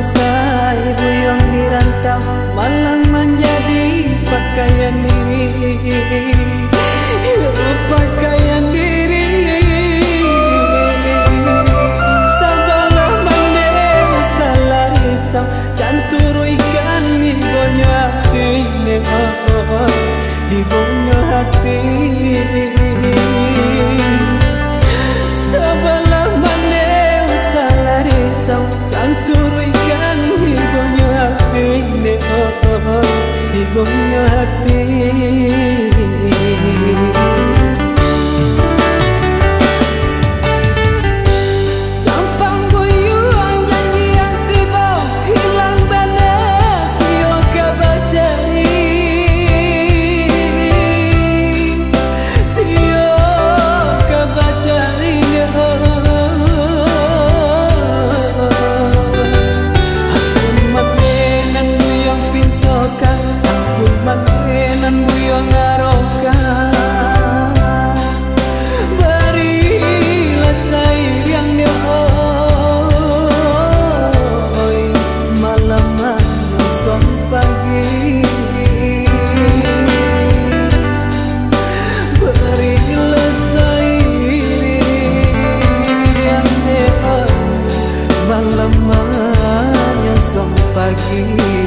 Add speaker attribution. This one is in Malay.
Speaker 1: bangsa ibu yang dirantau Malah menjadi pakaian diri Pakaian hati ibunya hati bangsa